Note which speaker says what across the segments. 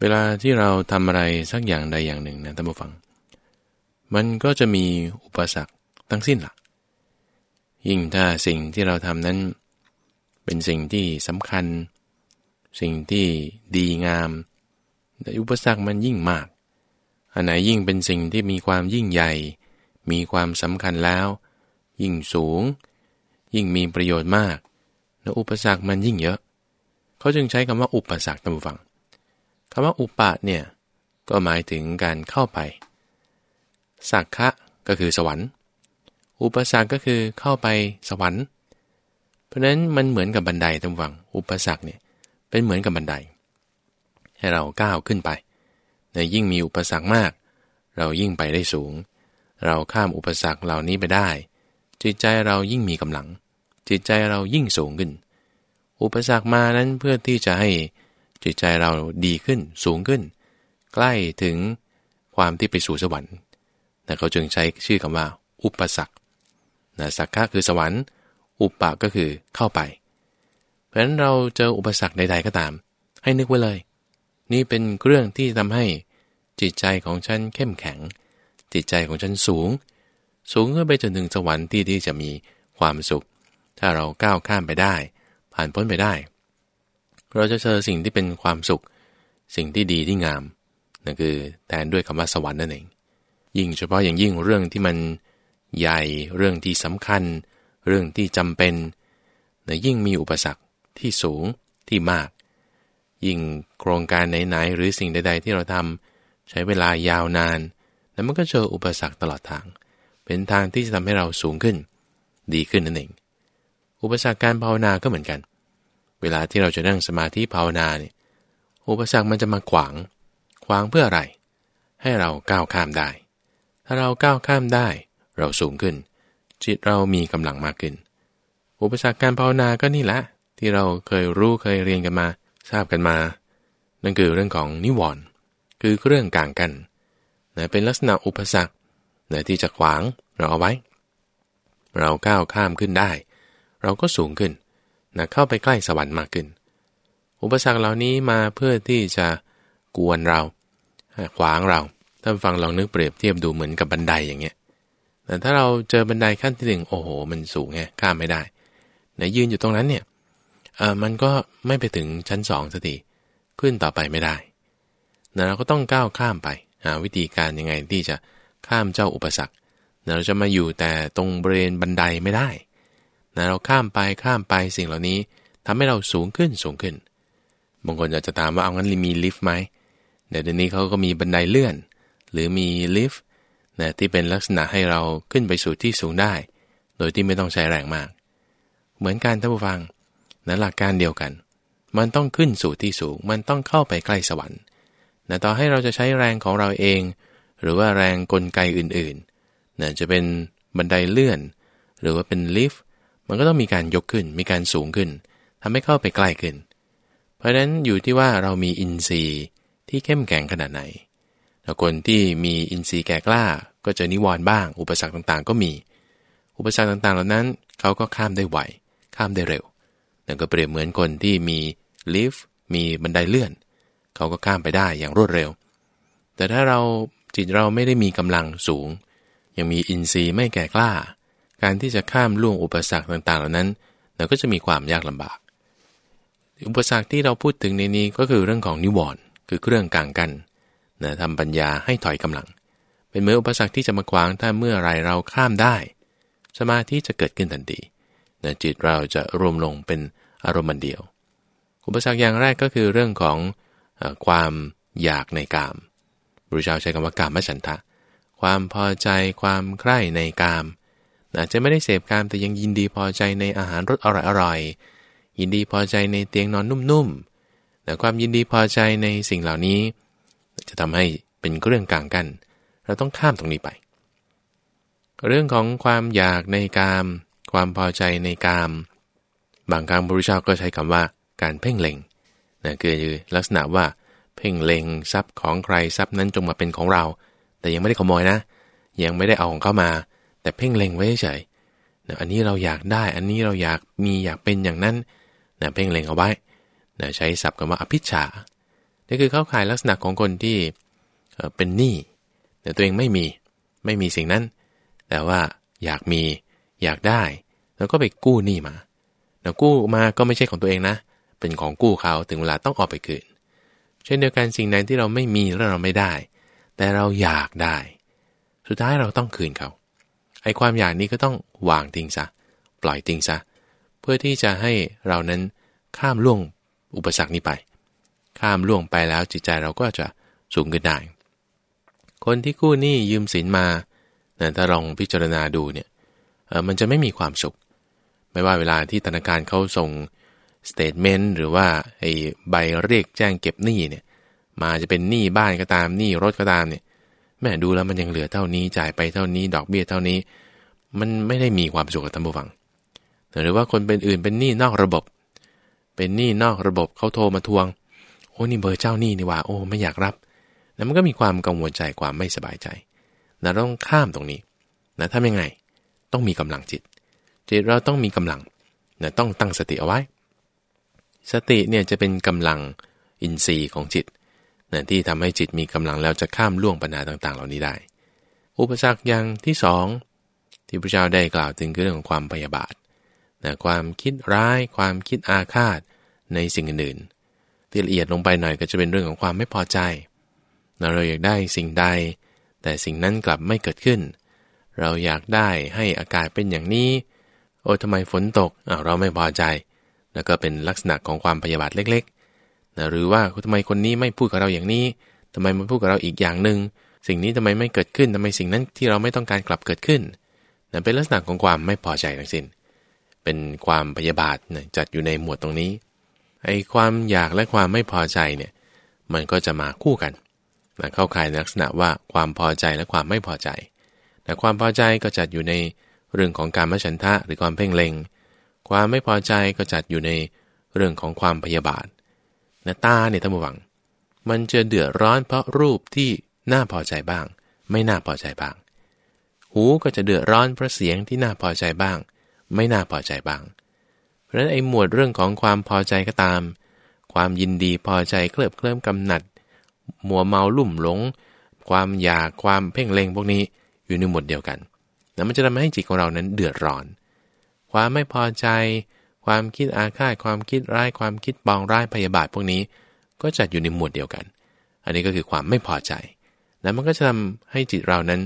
Speaker 1: เวลาที่เราทำอะไรสักอย่างใดอย่างหนึ่งนะท่านผู้ฟัง มันก็จะมีอุปสรรคทั้งสิ้นละ่ะ ยิ่งถ้าสิ่งที่เราทำนั้น เป็นสิ่งที่สำคัญ สิ่งที่ดีงามแต่อุปสรรคมันยิ่งมาก อันไหนยิ่งเป็นสิ่งที่มีความยิ่งใหญ่ มีความสำคัญแล้ว ยิ่งสูง ยิ่งมีประโยชน์มาก แล้วอุปสรรคมันยิ่งเยอะ เขาจึงใช้คำว่าอุปสรรคท่านผู้ฟัง คำว่าอุปะเนี่ยก็หมายถึงการเข้าไป สักขะก็คือสวรรค์ อุปสรรคก็คือเข้าไปสวรรค์ เพราะนั้นมันเหมือนกับบันไดท่านฟัง อุปสรรคเนี่ยเป็นเหมือนกับบันได ให้เราก้าวขึ้นไปในยิ่งมีอุปสรรคมาก เรายิ่งไปได้สูง เราข้ามอุปสรรคเหล่านี้ไปได้ จิตใจเรายิ่งมีกำลัง จิตใจเรายิ่งสูงขึ้น อุปสรรคมานั้นเพื่อที่จะให้ จิตใจเราดีขึ้นสูงขึ้น ใกล้ถึงความที่ไปสู่สวรรค์แต่เขาจึงใช้ชื่อคำว่า อุปสรรคนะสักขะคือสวรรค์ อุปะก็คือเข้าไป เพราะฉะนั้นเราเจออุปสรรคใด ๆก็ตาม ให้นึกไว้เลย นี่เป็นเรื่องที่ทำให้จิตใจของฉันเข้มแข็ง จิตใจของฉันสูง สูงขึ้นไปจนถึงสวรรค์ที่ที่จะมีความสุข ถ้าเราก้าวข้ามไปได้ ผ่านพ้นไปได้ เราจะเจอสิ่งที่เป็นความสุข สิ่งที่ดีที่งามนั่นคือแทนด้วยคำว่าสวรรค์นั่นเอง ยิ่งเฉพาะอย่างยิ่งเรื่องที่มันใหญ่เรื่องที่สำคัญ เรื่องที่จำเป็นนยิ่งมีอุปสรรคที่สูงที่มาก ยิ่งโครงการไหนๆหรือสิ่งใด ๆ ที่เราทำใช้เวลายาวนานแล้วมันก็เจออุปสรรคตลอดทาง เป็นทางที่จะทำให้เราสูงขึ้น ดีขึ้นนั่นเอง อุปสรรคการภาวนาก็เหมือนกันเเวลาที่เราจะนั่งสมาธิภาวนาเนี่ยอุปสรรคมันจะมาขวาง ขวางเพื่ออะไร ให้เราก้าวข้ามได้ ถ้าเราก้าวข้ามได้ เราสูงขึ้น จิตเรามีกำลังมากขึ้น อุปสรรคการภาวนาก็นี่แหละที่เราเคยรู้เคยเรียนกันมา ทราบกันมา นั่นคือเรื่องของนิวรณ์คือเรื่องกลางกันนะเป็นลักษณะอุปสรรคนะที่จะขวางเราเอาไว้ เราก้าวข้ามขึ้นได้ เราก็สูงขึ้น นะเข้าไปใกล้สวรรค์มากขึ้น อุปสรรคเหล่านี้มาเพื่อที่จะกวนเรา ขวางเราท่านฟังลองนึกเปรียบเทียบดูเหมือนกับบันไดอย่างเงี้ย แต่ถ้าเราเจอบันไดขั้นที่หนึ่งโอ้โห มันสูงไงข้ามไม่ได้นยืนอยู่ตรงนั้นเนี่ยเออมันก็ไม่ไปถึงชั้นสองสักทีขึ้นต่อไปไม่ได้นะเราก็ต้องก้าวข้ามไป หาวิธีการยังไงที่จะข้ามเจ้าอุปสรรค เราจะมาอยู่แต่ตรงบริเวณบันไดไม่ได้ นะเราข้ามไปข้ามไปสิ่งเหล่านี้ทำให้เราสูงขึ้นสูงขึ้น บางคนอาจจะถามว่าเอางั้นมีลิฟต์ไหมเดี๋ยวนี้เขาก็มีบันไดเลื่อน หรือมีลิฟต์นะที่เป็นลักษณะให้เราขึ้นไปสู่ที่สูงได้ โดยที่ไม่ต้องใช้แรงมาก เหมือนการท่านผู้ฟังนะหลักการเดียวกัน มันต้องขึ้นสู่ที่สูง มันต้องเข้าไปใกล้สวรรค์นะต่อให้เราจะใช้แรงของเราเอง หรือว่าแรงกลไกอื่นๆนะจะเป็นบันไดเลื่อน หรือว่าเป็นลิฟต์ มันก็ต้องมีการยกขึ้น มีการสูงขึ้นทำให้เข้าไปใกล้ขึ้น เพราะฉะนั้นอยู่ที่ว่าเรามีอินทรีย์ที่เข้มแข็งขนาดไหนคนที่มีอินทรีย์แก่กล้าก็จะนิวรณ์บ้าง อุปสรรคต่างๆ ก็มี อุปสรรคต่างๆ เหล่านั้นเขาก็ข้ามได้ไว ข้ามได้เร็ว นั่นก็เปรียบเหมือนคนที่มีลิฟต์ มีบันไดเลื่อน เขาก็ข้ามไปได้อย่างรวดเร็ว แต่ถ้าเราจิตเราไม่ได้มีกำลังสูง ยังมีอินทรีย์ไม่แก่กล้า การที่จะข้ามล่วงอุปสรรคต่างๆ เหล่านั้นเราก็จะมีความยากลำบาก อุปสรรคที่เราพูดถึงในนี้ก็คือเรื่องของนิวรณ์คือเครื่องกลางกันนะทำปัญญาให้ถอยกำลัง เป็นเมื่ออุปสรรคที่จะมาขวางถ้าเมื่อไรเราข้ามได้ สมาธิจะเกิดขึ้นทันทีนะจิตเราจะรวมลงเป็นอารมณ์เดียว อุปสรรคอย่างแรกก็คือเรื่องของอความอยากในกามบุรุษชาวใช้คำว่ากามมฉันทะ ความพอใจความใคร่ในกาม อาจจะไม่ได้เสพกามแต่ยังยินดีพอใจในอาหารรสอร่อยๆยินดีพอใจในเตียงนอนนุ่มๆแต่ความยินดีพอใจในสิ่งเหล่านี้ จะทำให้เป็นเรื่องกลางกัน เราต้องข้ามตรงนี้ไป เรื่องของความอยากในกาม ความพอใจในกาม บางครั้งพระพุทธเจ้าก็ใช้คำว่าการเพ่งเล็งนะคือลักษณะว่าเพ่งเล็งทรัพย์ของใครทรัพย์นั้นจงมาเป็นของเรา แต่ยังไม่ได้ขโมยนะ ยังไม่ได้เอาของเข้ามา แต่เพ่งเล็งไว้เฉยนะอันนี้เราอยากได้ อันนี้เราอยากมีอยากเป็นอย่างนั้นนะเพ่งเล็งเอาไว้นะใช้ศัพท์คำว่าอภิชานี่คือเข้าข่ายลักษณะของคนที่เป็นหนี้แต่ตัวเองไม่มี ไม่มีสิ่งนั้น แต่ว่าอยากมี อยากได้ แล้วก็ไปกู้หนี้มา แล้วกู้มาก็ไม่ใช่ของตัวเองนะ เป็นของกู้เขา ถึงเวลาต้องออกไปคืน เช่นเดียวกันสิ่งไหนที่เราไม่มีแล้วเราไม่ได้ แต่เราอยากได้ สุดท้ายเราต้องคืนเขา ไอ้ความอยากนี้ก็ต้องวางทิ้งซะ ปล่อยทิ้งซะ เพื่อที่จะให้เรานั้นข้ามล่วงอุปสรรคนี้ไป ข้ามล่วงไปแล้วจิตใจเราก็จะสูงขึ้นได้ คนที่กู้หนี้ยืมสินมาแต่ถ้าลองพิจารณาดูเนี่ยมันจะไม่มีความสุข ไม่ว่าเวลาที่ธนาคารเขาส่ง statement หรือว่าไอ้ใบเรียกแจ้งเก็บหนี้เนี่ยมาจะเป็นหนี้บ้านก็ตามหนี้รถก็ตามเนี่ย แม่ดูแล้วมันยังเหลือเท่านี้จ่ายไปเท่านี้ ดอกเบี้ยเท่านี้ มันไม่ได้มีความสุขกับท่านผู้ฟังหรือว่าคนเป็นอื่นเป็นหนี้นอกระบบ เป็นหนี้นอกระบบเขาโทรมาทวง โอ้นี่เบอร์เจ้าหนี้นี่ว่า โอ้ไม่อยากรับแล้วมันก็มีความกังวลใจความไม่สบายใจนะต้องข้ามตรงนี้นะทำยังไง ต้องมีกำลังจิต จิตเราต้องมีกำลังนะต้องตั้งสติเอาไว้ สติเนี่ยจะเป็นกำลังอินทรีย์ของจิต นะที่ทำให้จิตมีกำลังแล้วจะข้ามล่วงปัญหาต่าง ๆ เหล่านี้ได้ อุปสรรคอย่างที่สองที่พระเจ้าได้กล่าวถึงคือเรื่องของความพยาบาทนะความคิดร้าย ความคิดอาฆาตในสิ่งอื่นๆที่ละเอียดลงไปหน่อยก็จะเป็นเรื่องของความไม่พอใจเราอยากได้สิ่งใด แต่สิ่งนั้นกลับไม่เกิดขึ้น เราอยากได้ให้อากาศเป็นอย่างนี้ โอ้ทำไมฝนตกเราไม่พอใจ แล้วก็เป็นลักษณะของความพยาบาทเล็กๆ นะหรือว่าทำไมคนนี้ไม่พูดกับเราอย่างนี้ทำไมมันพูดกับเราอีกอย่างหนึ่งสิ่งนี้ทำไมไม่เกิดขึ้นทำไมสิ่งนั้นที่เราไม่ต้องการกลับเกิดขึ้นนะเป็นลักษณะของความไม่พอใจทั้งสิ้น เป็นความพยาบาทนะจัดอยู่ในหมวดตรงนี้ไอ้ความอยากและความไม่พอใจเนี่ยมันก็จะมาคู่กันนะเข้าข่ายลักษณะว่าความพอใจและความไม่พอใจ แต่ความพอใจก็จัดอยู่ในเรื่องของการมฉันทะหรือความเพ่งเล็ง ความไม่พอใจก็จัดอยู่ในเรื่องของความพยาบาท นะตาเนี่ยท่านผู้ฟัง มันจะเดือดร้อนเพราะรูปที่น่าพอใจบ้าง ไม่น่าพอใจบ้าง หูก็จะเดือดร้อนเพราะเสียงที่น่าพอใจบ้าง ไม่น่าพอใจบ้าง เพราะฉะนั้นไอ้หมวดเรื่องของความพอใจก็ตาม ความยินดีพอใจเคลิบเคลิ้มกำหนัด มัวเมาลุ่มหลง ความอยากความเพ่งเล็งพวกนี้อยู่ในหมวดเดียวกันแล้วมันจะทำให้จิตของเรานั้นเดือดร้อน ความไม่พอใจ ความคิดอาฆาตความคิดร้ายความคิดบองร้ายพยาบาทพวกนี้ ก็จัดอยู่ในหมวดเดียวกัน อันนี้ก็คือความไม่พอใจ แล้วมันก็จะทำให้จิตเรานั้น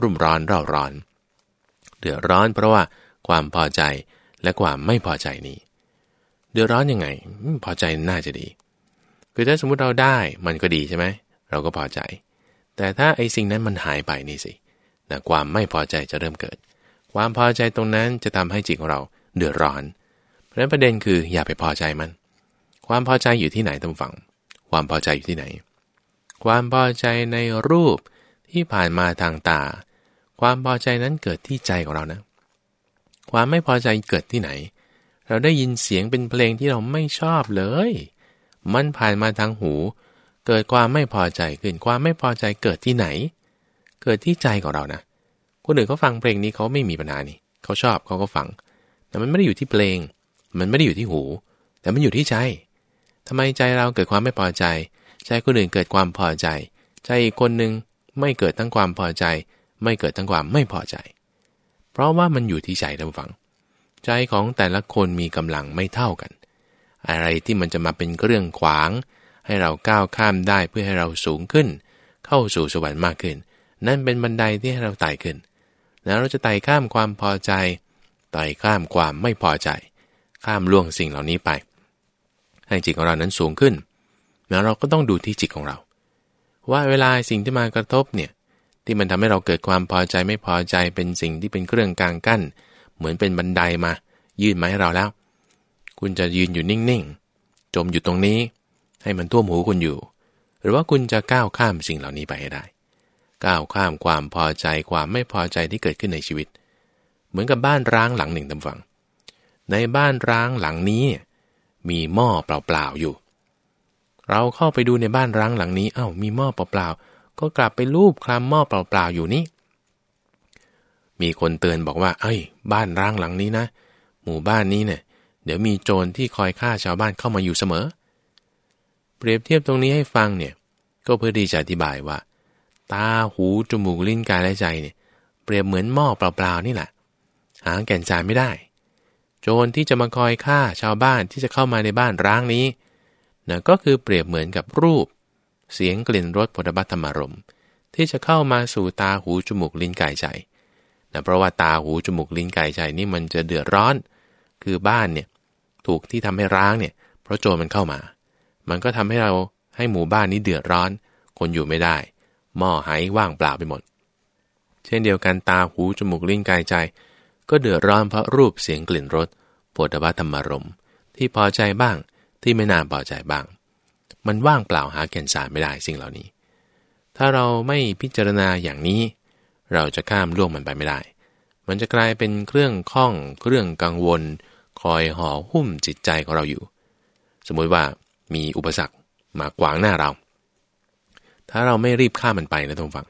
Speaker 1: รุ่มร้อนเร่าร้อน เดือดร้อนเพราะว่าความพอใจและความไม่พอใจนี้ เดือดร้อนยังไง พอใจน่าจะดี คือถ้าสมมุติเราได้มันก็ดีใช่ไหมเราก็พอใจ แต่ถ้าไอ้สิ่งนั้นมันหายไปนี่สินะความไม่พอใจจะเริ่มเกิด ความพอใจตรงนั้นจะทำให้จิตของเราเดือดร้อน เพราะฉะนั้นประเด็นคืออย่าไปพอใจมัน ความพอใจอยู่ที่ไหนท่านฟังความพอใจอยู่ที่ไหน ความพอใจในรูปที่ผ่านมาทางตา ความพอใจนั้นเกิดที่ใจของเรานะ ความไม่พอใจเกิดที่ไหน เราได้ยินเสียงเป็นเพลงที่เราไม่ชอบเลย มันผ่านมาทางหู เกิดความไม่พอใจขึ้น ความไม่พอใจเกิดที่ไหน เกิดที่ใจของเรานะ คนอื่นเขาฟังเพลงนี้เขาไม่มีปัญหานี่ เขาชอบเขาก็ฟัง แต่มันไม่ได้อยู่ที่เพลง มันไม่ได้อยู่ที่หู แต่มันอยู่ที่ใจทำไมใจเราเกิดความไม่พอใจ ใจคนอื่นเกิดความพอใจ ใจอีกคนหนึ่งไม่เกิดทั้งความพอใจ ไม่เกิดทั้งความไม่พอใจ เพราะว่ามันอยู่ที่ใจท่านฟัง ใจของแต่ละคนมีกำลังไม่เท่ากัน อะไรที่มันจะมาเป็นเรื่องขวาง ให้เราก้าวข้ามได้เพื่อให้เราสูงขึ้น เข้าสู่สวรรค์มากขึ้น นั่นเป็นบันไดที่ให้เราไต่ขึ้น แล้วเราจะไต่ข้ามความพอใจไต่ข้ามความไม่พอใจ ข้ามล่วงสิ่งเหล่านี้ไป ให้จิตของเรานั้นสูงขึ้นแล้วเราก็ต้องดูที่จิตของเรา ว่าเวลาสิ่งที่มากระทบเนี่ยที่มันทำให้เราเกิดความพอใจไม่พอใจเป็นสิ่งที่เป็นเครื่องกลางกั้น เหมือนเป็นบันไดมา ยื่นมาให้เราแล้ว คุณจะยืนอยู่นิ่งๆ จมอยู่ตรงนี้ ให้มันท่วมหูคุณอยู่ หรือว่าคุณจะก้าวข้ามสิ่งเหล่านี้ไปให้ได้ ก้าวข้ามความพอใจความไม่พอใจที่เกิดขึ้นในชีวิต เหมือนกับบ้านร้างหลังหนึ่งตำฝัง ในบ้านร้างหลังนี้ มีหม้อเปล่าๆอยู่ เราเข้าไปดูในบ้านร้างหลังนี้เอา้ามีหม้อเปล่าๆก็กลับไปรูปคลำหม้อเปล่าๆอยู่นี่ มีคนเตือนบอกว่า เอ้ย บ้านร้างหลังนี้นะ หมู่บ้านนี้เนี่ย เดี๋ยวมีโจรที่คอยฆ่าชาวบ้านเข้ามาอยู่เสมอ เปรียบเทียบตรงนี้ให้ฟังเนี่ย ก็เพื่อที่จะอธิบายว่า ตาหูจมูกลิ้นกายและใจเนี่ยเปรียบเหมือนหม้อเปล่าๆนี่แหละ หาแก่นสารไม่ได้ โจรที่จะมาคอยฆ่าชาวบ้านที่จะเข้ามาในบ้านร้างนี้นะก็คือเปรียบเหมือนกับรูป เสียงกลิ่นรสผลบัตธรรมารมที่จะเข้ามาสู่ตาหูจมูกลิ้นกายใจนะเพราะว่าตาหูจมูกลิ้นกายใจนี่มันจะเดือดร้อน คือบ้านเนี่ยถูกที่ทำให้ร้างเนี่ยเพราะโจรมันเข้ามา มันก็ทำให้เราให้หมู่บ้านนี้เดือดร้อน คนอยู่ไม่ได้ หม้อหายว่างเปล่าไปหมด เช่นเดียวกันตาหูจมูกลิ้นกายใจ ก็เดือดร้อนเพราะรูปเสียงกลิ่นรสโผฏฐธรรมารมที่พอใจบ้างที่ไม่น่าพอใจบ้าง มันว่างเปล่าหาแก่นสารไม่ได้สิ่งเหล่านี้ ถ้าเราไม่พิจารณาอย่างนี้ เราจะข้ามล่วงมันไปไม่ได้ มันจะกลายเป็นเครื่องข้องเครื่องกังวล คอยห่อหุ้มจิตใจของเราอยู่ สมมุติว่ามีอุปสรรคมาขวางหน้าเรา ถ้าเราไม่รีบข้ามมันไปนะทุกฝัง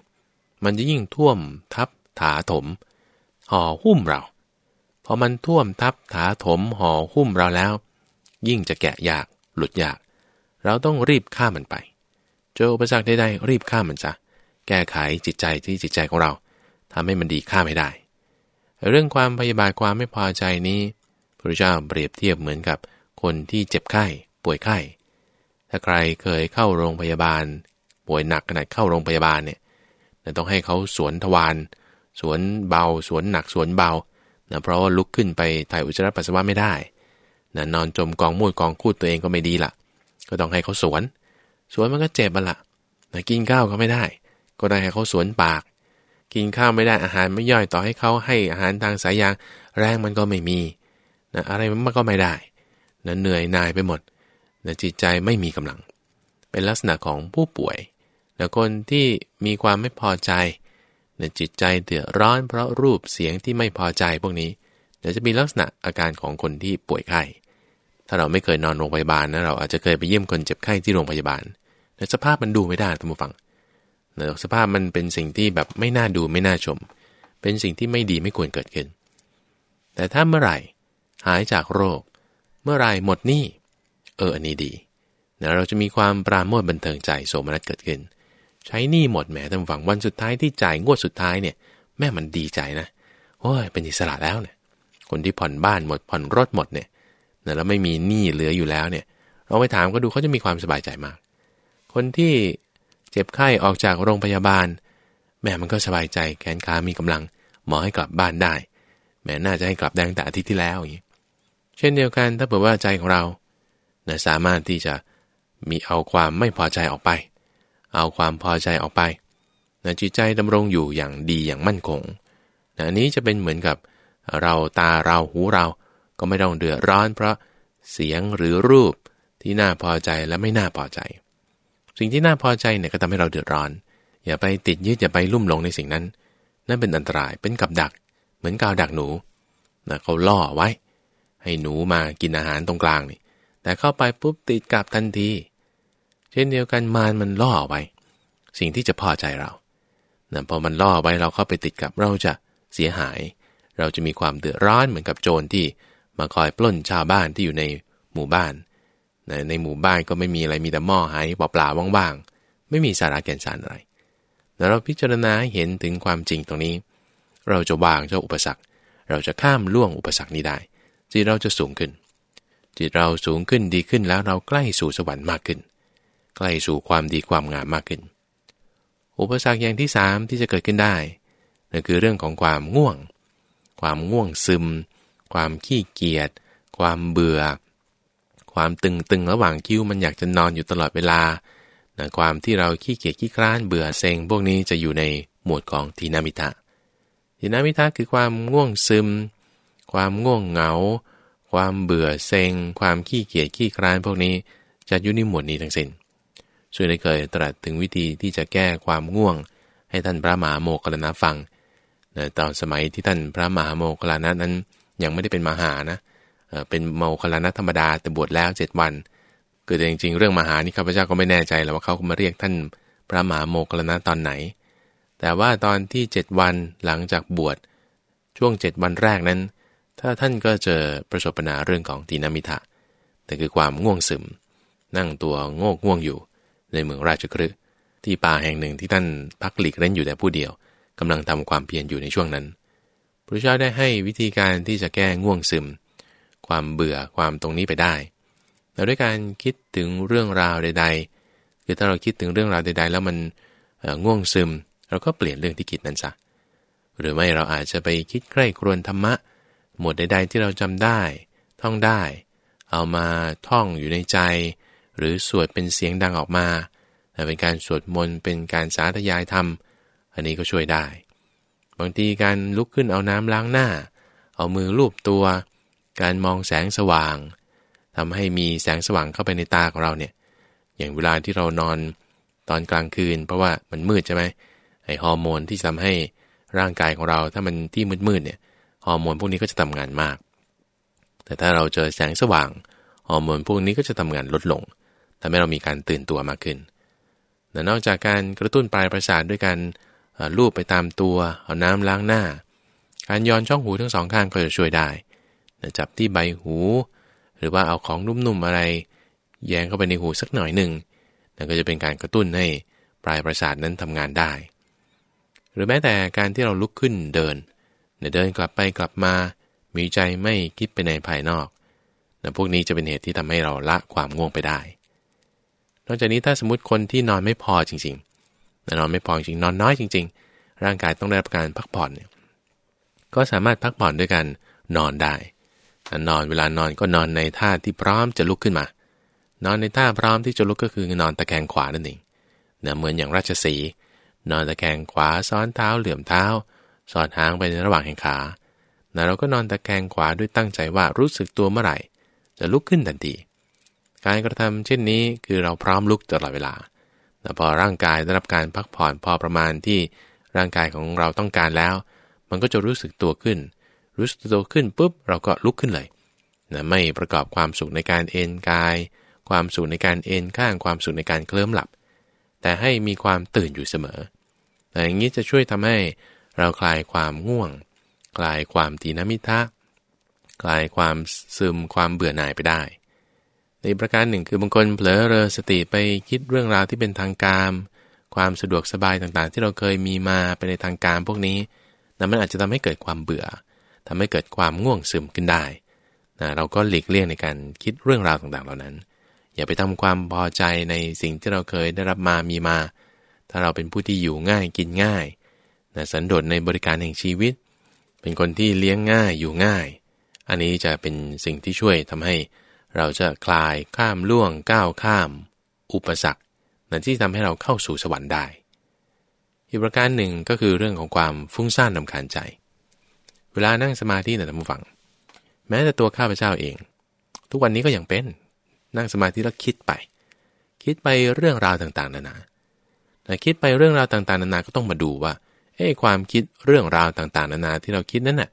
Speaker 1: มันจะยิ่งท่วมทับถาถมห่อหุ้มเรา อมันท่วมทับถาถมห่อหุ้มเราแล้ว ยิ่งจะแกะยากหลุดยาก เราต้องรีบข้ามมันไป เจออุปสรรคใดๆรีบข้ามมันซะแก้ไขจิตใจที่จิตใจของเราทำให้มันดีข้ามไม่ได้ เรื่องความพยาบาทความไม่พอใจนี้พระเจ้าเปรียบเทียบเหมือนกับคนที่เจ็บไข้ ป่วยไข้ ถ้าใครเคยเข้าโรงพยาบาล ป่วยหนักขนาดเข้าโรงพยาบาลเนี่ยต้องให้เขาสวนทวารสวนเบาสวนหนักสวนเบา นะเพราะว่าลุกขึ้นไปถ่ายอุจจาระปัสสาวะไม่ได้นะนอนจมกองมูดกองคูดตัวเองก็ไม่ดีละก็ต้องให้เขาสวน สวนมันก็เจ็บมันละนะกินข้าวก็ไม่ได้ ก็ได้ให้เขาสวนปาก กินข้าวไม่ได้อาหารไม่ย่อยต่อให้เขาให้อาหารทางสายยางแรงมันก็ไม่มีนะอะไรมันก็ไม่ได้นะเหนื่อยนายไปหมดนะจิตใจไม่มีกำลัง เป็นลักษณะของผู้ป่วยนะคนที่มีความไม่พอใจ นจิตใจเดือดร้อนเพราะรูปเสียงที่ไม่พอใจพวกนี้เดี๋ยวจะมีลักษณะอาการของคนที่ป่วยไข้ ถ้าเราไม่เคยนอนโรงพยาบาลนะเราอาจจะเคยไปเยี่ยมคนเจ็บไข้ที่โรงพยาบาลแต่สภาพมันดูไม่ได้ท่านผู้ฟังเนะสภาพมันเป็นสิ่งที่แบบไม่น่าดูไม่น่าชม เป็นสิ่งที่ไม่ดีไม่ควรเกิดขึ้น แต่ถ้าเมื่อไหร่หายจากโรค เมื่อไหร่หมดหนี้เอออันนี้ดีนะเราจะมีความปราโมทบันเทิงใจโสมนัสเกิดขึ้น ใช้หนี้หมดแหมทำฝังวันสุดท้ายที่จ่ายงวดสุดท้ายเนี่ย แม่มันดีใจนะโอ้ยเป็นอิสระแล้วเนี่ย คนที่ผ่อนบ้านหมดผ่อนรถหมดเนี่ยแล้วไม่มีหนี้เหลืออยู่แล้วเนี่ย เราไปถามก็ดูเขาจะมีความสบายใจมาก คนที่เจ็บไข้ออกจากโรงพยาบาล แม่มันก็สบายใจแขนขามีกำลัง หมอให้กลับบ้านได้ แม่น่าจะให้กลับแดงแต่อาทิตย์ที่แล้วอย่างนี้เช่นเดียวกันถ้าเผื่อว่าใจของเรานะสามารถที่จะมีเอาความไม่พอใจออกไป เอาความพอใจออกไปนะจิตใจดำรงอยู่อย่างดีอย่างมั่นคงนะอันนี้จะเป็นเหมือนกับเราตาเราหูเราก็ไม่ต้องเดือดร้อน เพราะเสียงหรือรูปที่น่าพอใจและไม่น่าพอใจ สิ่งที่น่าพอใจเนี่ยก็ทำให้เราเดือดร้อน อย่าไปติดยึดอย่าไปลุ่มหลงในสิ่งนั้น นั่นเป็นอันตรายเป็นกับดัก เหมือนกาวดักหนูนะเขาล่อไว้ ให้หนูมากินอาหารตรงกลางนี่แต่เข้าไปปุ๊บติดกับทันที เช่นเดียวกันมารมันล่อไว้ สิ่งที่จะพอใจเรานะพอมันล่อไว้เราเข้าไปติดกับเราจะเสียหาย เราจะมีความเดือดร้อนเหมือนกับโจรที่มาคอยปล้นชาวบ้านที่อยู่ในหมู่บ้านในในหมู่บ้านก็ไม่มีอะไรมีแต่หม้อหายเปล่าๆว่างๆ ไม่มีสาระแก่นสารอะไรแต่เราพิจารณาเห็นถึงความจริงตรงนี้ เราจะวางเจ้าอุปสรรค เราจะข้ามล่วงอุปสรรคนี้ได้จิตเราจะสูงขึ้น จิตเราสูงขึ้นดีขึ้นแล้วเราใกล้สู่สวรรค์มากขึ้น ใกล้สู่ความดีความงามมากขึ้น อุปสรรคอย่างที่สามที่จะเกิดขึ้นได้นั่นคือเรื่องของความง่วง ความง่วงซึม ความขี้เกียจ ความเบื่อ ความตึงๆระหว่างคิ้วมันอยากจะนอนอยู่ตลอดเวลานะความที่เราขี้เกียจขี้คร้านเบื่อเซ็งพวกนี้จะอยู่ในหมวดของทีนามิตะทีนามิตะคือความง่วงซึม ความง่วงเหงา ความเบื่อเซ็ง ความขี้เกียจขี้คร้านพวกนี้จะอยู่ในหมวดนี้ทั้งสิน้น ส่วนได้เคยตรัสถึงวิธีที่จะแก้ความง่วง ให้ท่านพระมหาโมกขลานะฟังตอนสมัยที่ท่านพระมหาโมกขลานะนั้นยังไม่ได้เป็นมหานะเป็นโมคลานะธรรมดาแต่บวชแล้วเจ็ดวันคือจริงๆเรื่องมหานี่ข้าพเจ้าก็ไม่แน่ใจแล้วว่าเขามาเรียกท่านพระมหาโมกขลานะตอนไหน แต่ว่าตอนที่เจ็ดวันหลังจากบวชช่วงเจ็ดวันแรกนั้น ถ้าท่านก็เจอประสบปัญหาเรื่องของตีนามิทะแต่คือความง่วงซึม นั่งตัวโงกง่วงอยู่ ในเมืองราชคฤห์ที่ป่าแห่งหนึ่งที่ท่านพักหลีกเล่นอยู่แต่ผู้เดียวกำลังทำความเพียรอยู่ในช่วงนั้นพระเจ้าได้ให้วิธีการที่จะแก้ง่วงซึม ความเบื่อความตรงนี้ไปได้เราด้วยการคิดถึงเรื่องราวใด ๆ คือถ้าเราคิดถึงเรื่องราวใด ๆ แล้วมันง่วงซึม เราก็เปลี่ยนเรื่องที่คิดนั้นซะหรือไม่เราอาจจะไปคิดใกล้ครวนธรรมะ หมวดใด ๆ ที่เราจำได้ ท่องได้ เอามาท่องอยู่ในใจ หรือสวดเป็นเสียงดังออกมาแต่เป็นการสวดมนต์เป็นการสาธยายธรรม อันนี้ก็ช่วยได้ บางทีการลุกขึ้นเอาน้ำล้างหน้า เอามือลูบตัว การมองแสงสว่างทำให้มีแสงสว่างเข้าไปในตาของเราเนี่ย อย่างเวลาที่เรานอนตอนกลางคืน เพราะว่ามันมืดใช่ไหมไอฮอร์โมนที่ทำให้ร่างกายของเราถ้ามันที่มืดๆเนี่ยฮอร์โมนพวกนี้ก็จะทำงานมาก แต่ถ้าเราเจอแสงสว่างฮอร์โมนพวกนี้ก็จะทำงานลดลง ทำให้เรามีการตื่นตัวมากขึ้นนอกจากการกระตุ้นปลายประสาทด้วยการลูบไปตามตัวเอาน้ำล้างหน้า การย้อนช่องหูทั้งสองข้างก็จะช่วยได้จับที่ใบหู หรือว่าเอาของนุ่มๆอะไร แยงเข้าไปในหูสักหน่อยหนึ่งนั่นก็จะเป็นการกระตุ้นให้ปลายประสาทนั้นทำงานได้ หรือแม้แต่การที่เราลุกขึ้นเดินเดินกลับไปกลับมา มีใจไม่คิดไปในภายนอก พวกนี้จะเป็นเหตุที่ทำให้เราละความง่วงไปได้ นอกจากนี้ถ้าสมมติคนที่นอนไม่พอจริงๆนอนไม่พอจริงนอนน้อยจริง ๆ ร่างกายต้องได้รับการพักผ่อนเนี่ยก็สามารถพักผ่อนด้วยกันนอนได้นอนเวลานอนก็นอนในท่าที่พร้อมจะลุกขึ้นมา นอนในท่าพร้อมที่จะลุกก็คือนอนตะแคงขวานั่นเองเนะเหมือนอย่างราชสีนอนตะแคงขวาซ้อนเท้าเหลื่อมเท้า สอดหางไปในระหว่างแขงขานะเราก็นอนตะแคงขวาด้วยตั้งใจว่ารู้สึกตัวเมื่อไหร่ จะลุกขึ้นทันที การกระทำเช่นนี้คือเราพร้อมลุกตลอดเวลาแต่พอร่างกายได้รับการพักผ่อนพอประมาณที่ร่างกายของเราต้องการแล้ว มันก็จะรู้สึกตัวขึ้น รู้สึกตัวขึ้นปุ๊บเราก็ลุกขึ้นเลยนะไม่ประกอบความสุขในการเอนกาย ความสุขในการเอนข้างความสุขในการเคลิ้มหลับ แต่ให้มีความตื่นอยู่เสมอแต่อย่างนี้จะช่วยทำให้เราคลายความง่วง คลายความตีนมิทะ คลายความซึมความเบื่อหน่ายไปได้ ในประการหนึ่งคือบางคนเผลอเรอสติไปคิดเรื่องราวที่เป็นทางการ ความสะดวกสบายต่างๆ ที่เราเคยมีมาไปในทางการพวกนี้นะมันอาจจะทำให้เกิดความเบื่อทำให้เกิดความง่วงซึมขึ้นได้นะเราก็หลีกเลี่ยงในการคิดเรื่องราวต่างๆ เหล่านั้น อย่าไปทำความพอใจในสิ่งที่เราเคยได้รับมามีมา ถ้าเราเป็นผู้ที่อยู่ง่ายกินง่ายนะสันโดษในบริการแห่งชีวิต เป็นคนที่เลี้ยงง่ายอยู่ง่าย อันนี้จะเป็นสิ่งที่ช่วยทำให้ เราจะคลายข้ามล่วงก้าวข้าม อุปสรรคนั่นที่ทำให้เราเข้าสู่สวรรค์ได้ อีกประการหนึ่งก็คือเรื่องของความฟุ้งซ่านนำคาญใจ เวลานั่งสมาธินะท่านผู้ฟัง แม้แต่ตัวข้าพเจ้าเอง ทุกวันนี้ก็ยังเป็นนั่งสมาธิแล้วคิดไป คิดไปเรื่องราวต่างๆนานาแต่คิดไปเรื่องราวต่างๆนานาก็ต้องมาดูว่าเอ้ความคิดเรื่องราวต่างๆ นานาที่เราคิดนั้นน่ะ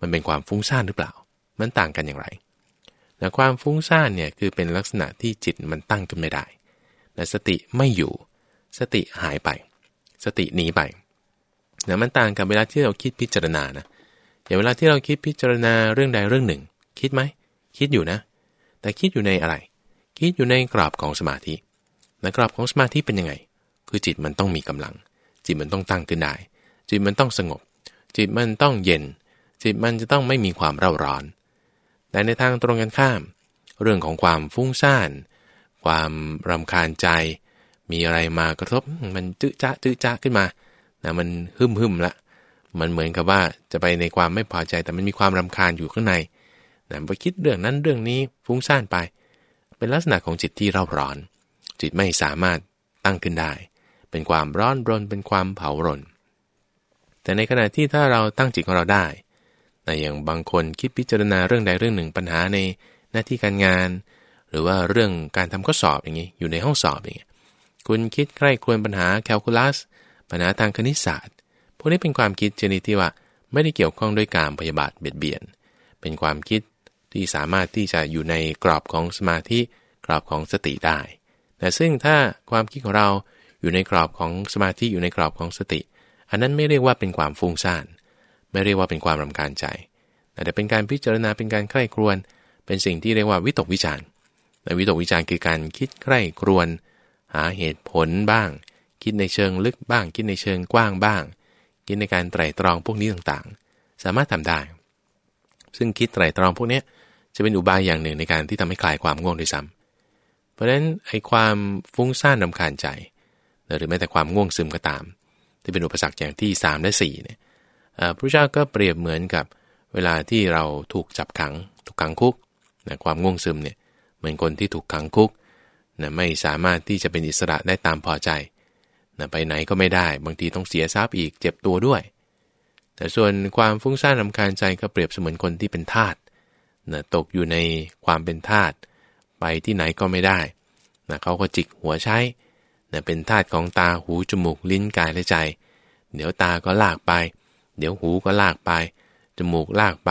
Speaker 1: มันเป็นความฟุ้งซ่านหรือเปล่า มันต่างกันอย่างไร แต่ความฟุ้งซ่านเนี่ยคือเป็นลักษณะที่จิตมันตั้งขึ้นไม่ได้แต่สติไม่อยู่ สติหายไป สติหนีไปนะมันต่างกับเวลาที่เราคิดพิจารณานะอย่างเวลาที่เราคิดพิจารณาเรื่องใดเรื่องหนึ่ง คิดไหม คิดอยู่นะ แต่คิดอยู่ในอะไร คิดอยู่ในกรอบของสมาธิในกรอบของสมาธิเป็นยังไง คือจิตมันต้องมีกำลัง จิตมันต้องตั้งขึ้นได้ จิตมันต้องสงบ จิตมันต้องเย็น จิตมันจะต้องไม่มีความเร่าร้อน แต่ในทางตรงกันข้าม เรื่องของความฟุ้งซ่าน ความรำคาญใจ มีอะไรมากระทบมันจื้อจ้าจื้อจ้าขึ้นมานะมันหึมหึมละ มันเหมือนกับว่าจะไปในความไม่พอใจแต่มันมีความรำคาญอยู่ข้างในนะไปคิดเรื่องนั้นเรื่องนี้ฟุ้งซ่านไป เป็นลักษณะของจิตที่เร่าร้อน จิตไม่สามารถตั้งขึ้นได้ เป็นความร้อนรนเป็นความเผารนแต่ในขณะที่ถ้าเราตั้งจิตของเราได้ อย่างบางคนคิดพิจารณาเรื่องใดเรื่องหนึ่งปัญหาในหน้าที่การงาน หรือว่าเรื่องการทำข้อสอบอย่างนี้อยู่ในห้องสอบอย่างนี้คุณคิดใคร่ควญปัญหาแคลคูลัสปัญหาทางคณิตศาสตร์พวกนี้เป็นความคิดชนิดที่ว่าไม่ได้เกี่ยวข้องด้วยการพยาบาทเบียดเบียน เป็นความคิดที่สามารถที่จะอยู่ในกรอบของสมาธิกรอบของสติได้ แต่ซึ่งถ้าความคิดของเราอยู่ในกรอบของสมาธิอยู่ในกรอบของสติ อันนั้นไม่เรียกว่าเป็นความฟุ้งซ่าน ไม่เรียกว่าเป็นความรำคาญใจ แต่เป็นการพิจารณาเป็นการใคร่ครวญเป็นสิ่งที่เรียกว่าวิตกวิจารณ์วิตกวิจารคือการคิดใคร่ครวญหาเหตุผลบ้าง คิดในเชิงลึกบ้าง คิดในเชิงกว้างบ้าง คิดในการไตร่ตรองพวกนี้ต่างๆ สามารถทำได้ ซึ่งคิดไตร่ตรองพวกนี้จะเป็นอุบายอย่างหนึ่งในการที่ทำให้คลายความง่วงด้วยซ้ำเพราะฉะนั้นไอ้ความฟุ้งซ่านนำคาญใจ หรือแม้แต่ความง่วงซึมก็ตาม ที่เป็นอุปสรรคอย่างที่ 3 และ4เนี่ย พระเจ้าก็เปรียบเหมือนกับเวลาที่เราถูกจับขัง ถูกขังคุกนะความง่วงซึมเนี่ยเหมือนคนที่ถูกขังคุกนะไม่สามารถที่จะเป็นอิสระได้ตามพอใจนะไปไหนก็ไม่ได้ บางทีต้องเสียทรัพย์อีกเจ็บตัวด้วย แต่ส่วนความฟุ้งซ่านลำคาญใจก็เปรียบเสมือนคนที่เป็นทาสนะตกอยู่ในความเป็นทาสไปที่ไหนก็ไม่ได้นะเขาก็จิกหัวใช้นะเป็นทาสของตาหูจมูกลิ้นกายและใจ เดี๋ยวตาก็ลากไป เดี๋ยวหูก็ลากไป จมูกลากไป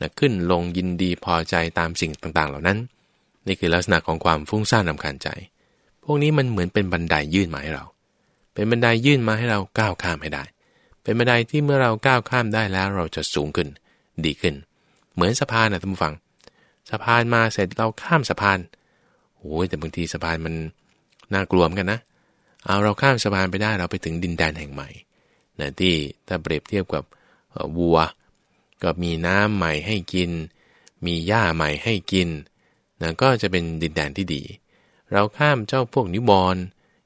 Speaker 1: นะขึ้นลงยินดีพอใจตามสิ่งต่างๆ เหล่านั้น นี่คือลักษณะของความฟุ้งซ่านลำคาญใจ พวกนี้มันเหมือนเป็นบันไดยื่นมาให้เรา เป็นบันไดยื่นมาให้เราก้าวข้ามให้ได้ เป็นบันไดที่เมื่อเราก้าวข้ามได้แล้วเราจะสูงขึ้น ดีขึ้น เหมือนสะพานนะท่านผู้ฟัง สะพานมาเสร็จเราข้ามสะพานโอ้ยแต่บางทีสะพานมันน่ากลัวเหมือนกันนะ เอาเราข้ามสะพานไปได้เราไปถึงดินแดนแห่งใหม่ นะที่ถ้าเปรียบเทียบกับวัว ก็มีน้ำใหม่ให้กิน มีหญ้าใหม่ให้กินนะก็จะเป็นดินแดนที่ดี เราข้ามเจ้าพวกนิวบอล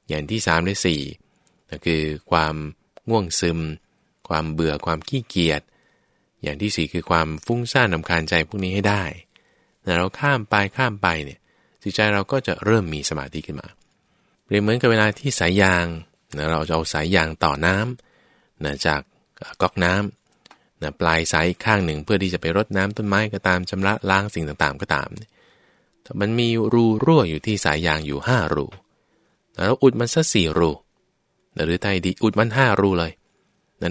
Speaker 1: อย่างที่3และ4นะคือความง่วงซึม ความเบื่อความขี้เกียจ อย่างที่สี่คือความฟุ้งซ่านนำคาญใจพวกนี้ให้ได้แต่เราข้ามไปข้ามไปเนี่ยจิตใจเราก็จะเริ่มมีสมาธิขึ้นมาเปรียบเหมือนกับเวลาที่สายยางนะเราจะเอาสายยางต่อน้ำ นะจากก๊อกน้ำนะปลายสายข้างหนึ่งเพื่อที่จะไปรดน้ำต้นไม้ก็ตามชำระล้างสิ่งต่างๆก็ตามมันมีรูรั่วอยู่ที่สายยางอยู่ห้ารูแล้วอุดมันสักสี่รูหรือไทยดีอุดมันห้ารูเลย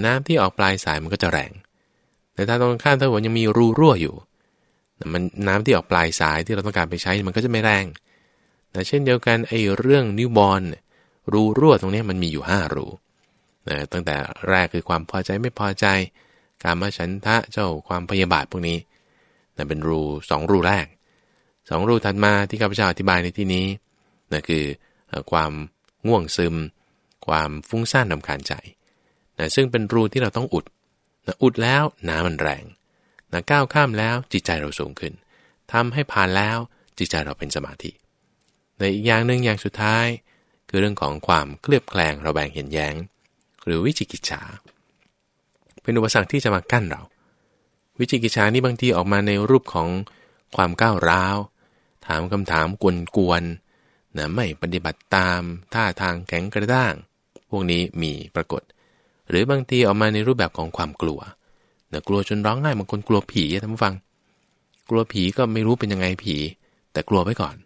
Speaker 1: น้ำที่ออกปลายสายมันก็จะแรง แต่ถ้าตรงข้ามถ้าหัวยังมีรูรั่วอยู่มันน้ำที่ออกปลายสายที่เราต้องการไปใช้มันก็จะไม่แรงแต่เช่นเดียวกันไอ้เรื่องนิวบอลรูรั่วตรงนี้มันมีอยู่ 5 รู นะตั้งแต่แรกคือความพอใจไม่พอใจ การมาฉันทะเจ้าความพยาบาทพวกนี้นะเป็นรู2รูแรก2รูถัดมาที่ข้าพเจ้าอธิบายในที่นี้นะคือความง่วงซึม ความฟุ้งซ่านนำคาญใจนะซึ่งเป็นรูที่เราต้องอุดนะอุดแล้วน้ำมันแรงนะก้าวข้ามแล้วจิตใจเราสูงขึ้นทำให้ผ่านแล้วจิตใจเราเป็นสมาธิในอีกอย่างหนึ่งอย่างสุดท้าย คือเรื่องของความเคลือบแคลงระแวงเห็นแย้ง หรือวิจิกิจฉา เป็นอุปสรรคที่จะมากั้นเรา วิจิกิจฉานี่บางทีออกมาในรูปของความก้าวร้าว ถามคำถามกวนๆนะไม่ปฏิบัติตามท่าทางแข็งกระด้าง พวกนี้มีปรากฏ หรือบางทีออกมาในรูปแบบของความกลัวนะกลัวจนร้องไห้บางคนกลัวผีท่านผู้ฟัง กลัวผีก็ไม่รู้เป็นยังไงผี แต่กลัวไว้ก่อน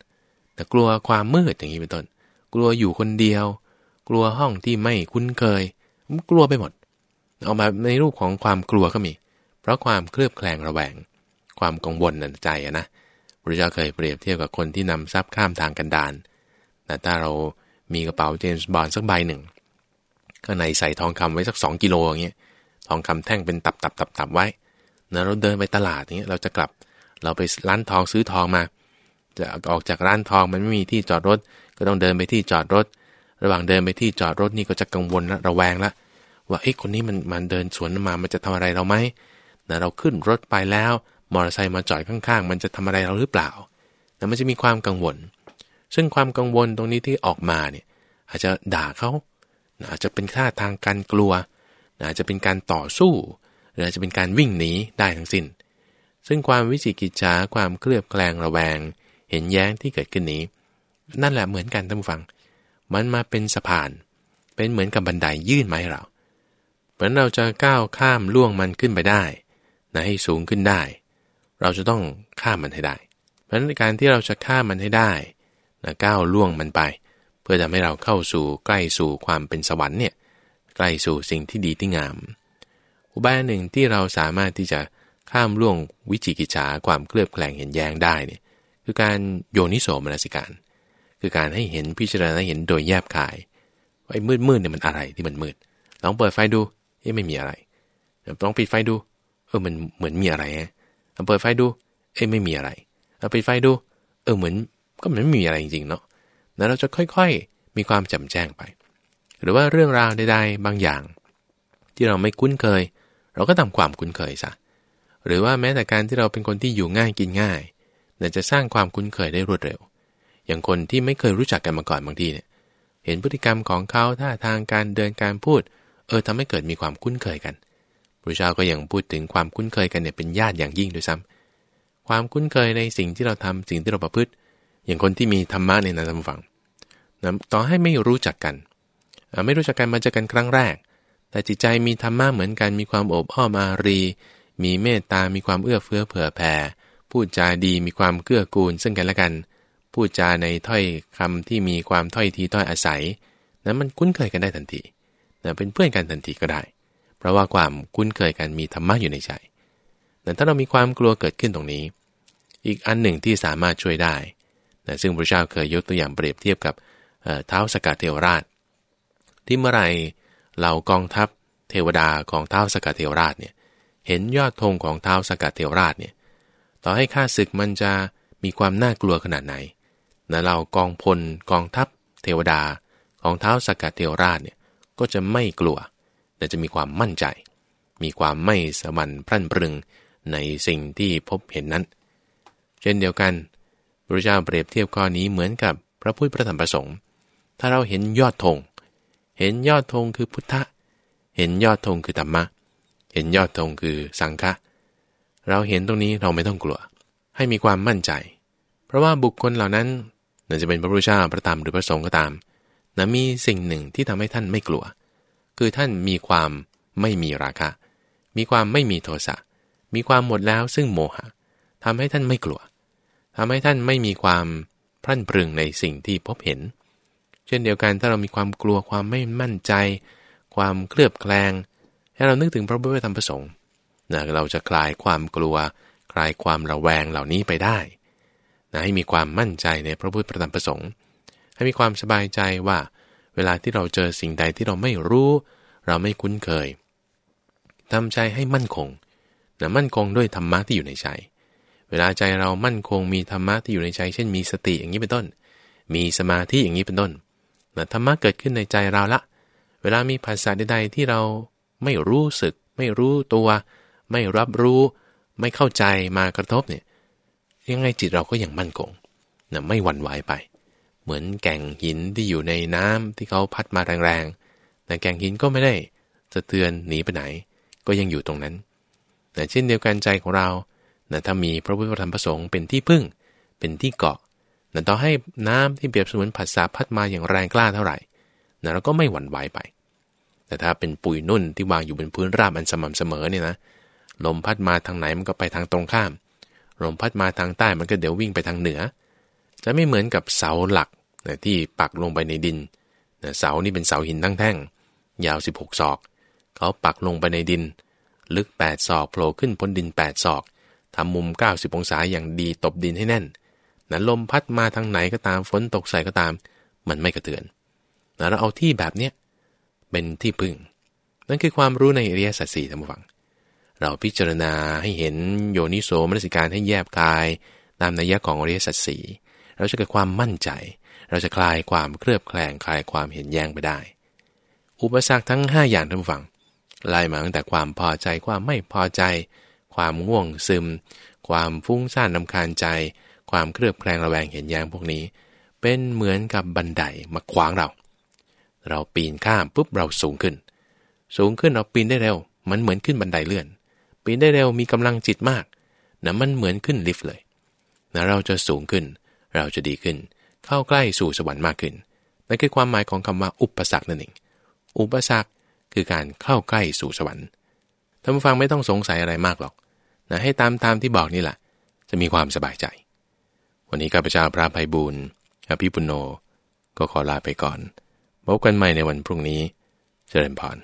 Speaker 1: แต่กลัวความมืดอย่างนี้เป็นต้น กลัวอยู่คนเดียว กลัวห้องที่ไม่คุ้นเคย กลัวไปหมด ออกมาในรูปของความกลัวก็มี เพราะความเคลือบแคลงระแวง ความกังวลในใจนะพระเจ้าเคยเปรียบเทียบกับคนที่นำทรัพย์ข้ามทางกันดารแต่ถ้าเรามีกระเป๋าเจมส์บอลสักใบหนึ่งข้างในใส่ทองคำไว้สักสองกิโลอย่างเงี้ย ทองคำแท่งเป็นตับตับตับตับไว้นะเราเดินไปตลาดอย่างเงี้ย เราจะกลับ เราไปร้านทองซื้อทองมา จะออกจากร้านทองมันไม่มีที่จอดรถ ก็ต้องเดินไปที่จอดรถ ระหว่างเดินไปที่จอดรถนี่ก็จะกังวลละระแวงละ ว่าไอ้คนนี้มันมันเดินสวนมา มันจะทำอะไรเราไหมนะเราขึ้นรถไปแล้วมอเตอร์ไซค์มาจอดข้างๆ มันจะทำอะไรเราหรือเปล่าแต่มันจะมีความกังวล ซึ่งความกังวลตรงนี้ที่ออกมาเนี่ยอาจจะด่าเขาอาจจะเป็นท่าทางการกลัวอาจจะเป็นการต่อสู้ หรืออาจจะเป็นการวิ่งหนีได้ทั้งสิน้น ซึ่งความวิจิกิจฉาความเคลือบแคลงระแวง เห็นแย้งที่เกิดขึ้นนี้ นั่นแหละเหมือนกันท่านผู้ฟัง มันมาเป็นสะพาน เป็นเหมือนกับบันไดยยื่นมาให้เรา เหมือนเราจะก้าวข้ามล่วงมันขึ้นไปได้นะให้สูงขึ้นได้ เราจะต้องข้ามมันให้ได้ เพราะฉะนั้นการที่เราจะข้ามมันให้ได้นะก้าวล่วงมันไป เพื่อทำให้เราเข้าสู่ใกล้สู่ความเป็นสวรรค์เนี่ยใกล้สู่สิ่งที่ดีที่งาม อุบายหนึ่งที่เราสามารถที่จะข้ามล่วงวิจิกิจฉาความเคลือบแคลงเห็นแย้งได้เนี่ยคือการโยนิโสมนสิการ คือการให้เห็นพิจารณาเห็นโดยแยบคายไอ้มืดมืดเนี่ยมันอะไรที่มันมืดลองเปิดไฟดู เอ๊ะไม่มีอะไรลองปิดไฟดู เออมันเหมือนมีอะไรฮะเปิดไฟดู เอ๊ะไม่มีอะไรเอาปิดไฟดู เออเหมือนก็มันไม่มีอะไรจริงๆเนาะแล้วเราจะค่อยๆ มีความจำแจ้งไป หรือว่าเรื่องราวใดๆบางอย่าง ที่เราไม่คุ้นเคย เราก็ทำความคุ้นเคยซะหรือว่าแม้แต่การที่เราเป็นคนที่อยู่ง่ายกินง่ายเนี่ยจะสร้างความคุ้นเคยได้รวดเร็ว อย่างคนที่ไม่เคยรู้จักกันมาก่อนบางทีเนี่ย เห็นพฤติกรรมของเขาท่าทางการเดินการพูด เออทำให้เกิดมีความคุ้นเคยกันพระเจ้าก็ยังพูดถึงความคุ้นเคยกันเนี่ยเป็นญาติอย่างยิ่งด้วยซ้ำความคุ้นเคยในสิ่งที่เราทำสิ่งที่เราประพฤติ อย่างคนที่มีธรรมะในนั้นทำฝังนะต่อให้ไม่รู้จักกัน ไม่รู้จักกันมาเจอกันครั้งแรก แต่จิตใจมีธรรมะเหมือนกัน มีความอบอ้อมอารี มีเมตตา มีความเอื้อเฟื้อเผื่อแผ่ พูดจาดี มีความเกื้อกูล ซึ่งกันและกัน พูดจาในถ้อยคำที่มีความถ้อยทีถ้อยอาศัย นั้นมันคุ้นเคยกันได้ทันที เป็นเพื่อนกันทันทีก็ได้ เพราะว่าความคุ้นเคยกันมีธรรมะอยู่ในใจแต่ถ้าเรามีความกลัวเกิดขึ้นตรงนี้ อีกอันหนึ่งที่สามารถช่วยได้นะซึ่งพระเจ้าเคยยกตัวอย่างเปรียบเทียบกับเท้าสกัดเทวราช ที่เมื่อไรเรากองทัพเทวดาของเท้าสกัดเทวราชเนี่ยเห็นยอดธงของเท้าสกัดเทวราชเนี่ยต่อให้ข้าศึกมันจะมีความน่ากลัวขนาดไหนนะเรากองพลกองทัพเทวดาของเท้าสกัดเทวราชเนี่ย ก็จะไม่กลัว แต่จะมีความมั่นใจ มีความไม่สมันพรั่นปรึงในสิ่งที่พบเห็นนั้น เช่นเดียวกันพระเจ้าเปรียบเทียบข้อนี้เหมือนกับพระพุทธพระธรรมประสงค์ ถ้าเราเห็นยอดธง เห็นยอดธงคือพุทธะ เห็นยอดธงคือธรรมะ เห็นยอดธงคือสังฆะ เราเห็นตรงนี้เราไม่ต้องกลัว ให้มีความมั่นใจ เพราะว่าบุคคลเหล่านั้นน่าจะเป็นพระพุทธเจ้าพระธรรมหรือพระสงฆ์ก็ตาม นะมีสิ่งหนึ่งที่ทำให้ท่านไม่กลัว คือท่านมีความไม่มีราคะ มีความไม่มีโทสะ มีความหมดแล้วซึ่งโมหะทำให้ท่านไม่กลัวทำให้ท่านไม่มีความพรั่นพรึงในสิ่งที่พบเห็น เช่นเดียวกันถ้าเรามีความกลัวความไม่มั่นใจ ความเคลือบแคลง ให้เรานึกถึงพระพุทธธรรมประสงค์นะเราจะคลายความกลัว คลายความระแวงเหล่านี้ไปได้นะให้มีความมั่นใจในพระพุทธธรรมประสงค์ ให้มีความสบายใจว่า เวลาที่เราเจอสิ่งใดที่เราไม่รู้ เราไม่คุ้นเคยทำใจให้มั่นคงนะมั่นคงด้วยธรรมะที่อยู่ในใจ เวลาใจเรามั่นคงมีธรรมะที่อยู่ในใจ เช่นมีสติอย่างนี้เป็นต้น มีสมาธิอย่างนี้เป็นต้นนะธรรมะเกิดขึ้นในใจเราละ เวลามีภาษาใดๆที่เราไม่รู้สึก ไม่รู้ตัว ไม่รับรู้ ไม่เข้าใจมากระทบเนี่ยยังไงจิตเราก็ยังมั่นคงนะไม่หวั่นไหวไป เหมือนแก่งหินที่อยู่ในน้ำที่เขาพัดมาแรงๆแต่แก่งหินก็ไม่ได้สะเทือนหนีไปไหน ก็ยังอยู่ตรงนั้น แต่เช่นเดียวกันใจของเรานะถ้ามีพระพุทธธรรมประสงค์เป็นที่พึ่ง เป็นที่เกาะนะต่อให้น้ำที่เปรียบเสมือนผัสสะพัดมาอย่างแรงกล้าเท่าไหร่นะเราก็ไม่หวั่นไหวไป แต่ถ้าเป็นปุ๋ยนุ่นที่วางอยู่บนพื้นราบอันสม่ำเสมอเนี่ยนะ ลมพัดมาทางไหนมันก็ไปทางตรงข้าม ลมพัดมาทางใต้มันก็เดี๋ยววิ่งไปทางเหนือ จะไม่เหมือนกับเสาหลัก นะที่ปักลงไปในดินนะเสานี่เป็นเสาหินทั้งแท่ง ยาว 16 ศอก เขาปักลงไปในดิน ลึก 8 ศอกโผล่ขึ้นพ้นดิน 8 ศอกทำมุม 90 องศาอย่างดีตบดินให้แน่นนะลมพัดมาทางไหนก็ตามฝนตกใส่ก็ตาม มันไม่กระเทือนนะเราเอาที่แบบเนี้ยเป็นที่พึ่ง นั่นคือความรู้ในอริยสัจสี่ทั้งฝังเราพิจารณาให้เห็นโยนิโสมนสิการให้แยบกาย ตามนัยยะของอริยสัจสี่เราจะเกิดความมั่นใจ เราจะคลายความเคลือบแคลงคลายความเห็นแย้งไปได้ อุปสรรคทั้ง 5 อย่างท่านฟังไล่มาตั้งแต่ความพอใจความไม่พอใจ ความง่วงซึม ความฟุ้งซ่านนำคาญใจ ความเคลือบแคลงระแวงเห็นแย้งพวกนี้ เป็นเหมือนกับบันไดมาขวางเรา เราปีนข้ามปุ๊บเราสูงขึ้น สูงขึ้นเราปีนได้เร็ว มันเหมือนขึ้นบันไดเลื่อน ปีนได้เร็วมีกำลังจิตมากนะมันเหมือนขึ้นลิฟต์เลยนะเราจะสูงขึ้น เราจะดีขึ้น เข้าใกล้สู่สวรรค์มากขึ้นนั่นคือความหมายของคำว่าอุปสรรคนั่นเองอุปสรรคคือการเข้าใกล้สู่สวรรค์ท่านผู้ฟังไม่ต้องสงสัยอะไรมากหรอกนะให้ตามตามที่บอกนี่แหละจะมีความสบายใจ วันนี้ข้าพเจ้าพระภัยบูรณ์อภิปุโน ก็ขอลาไปก่อนพบกันใหม่ในวันพรุ่งนี้ เจริญพร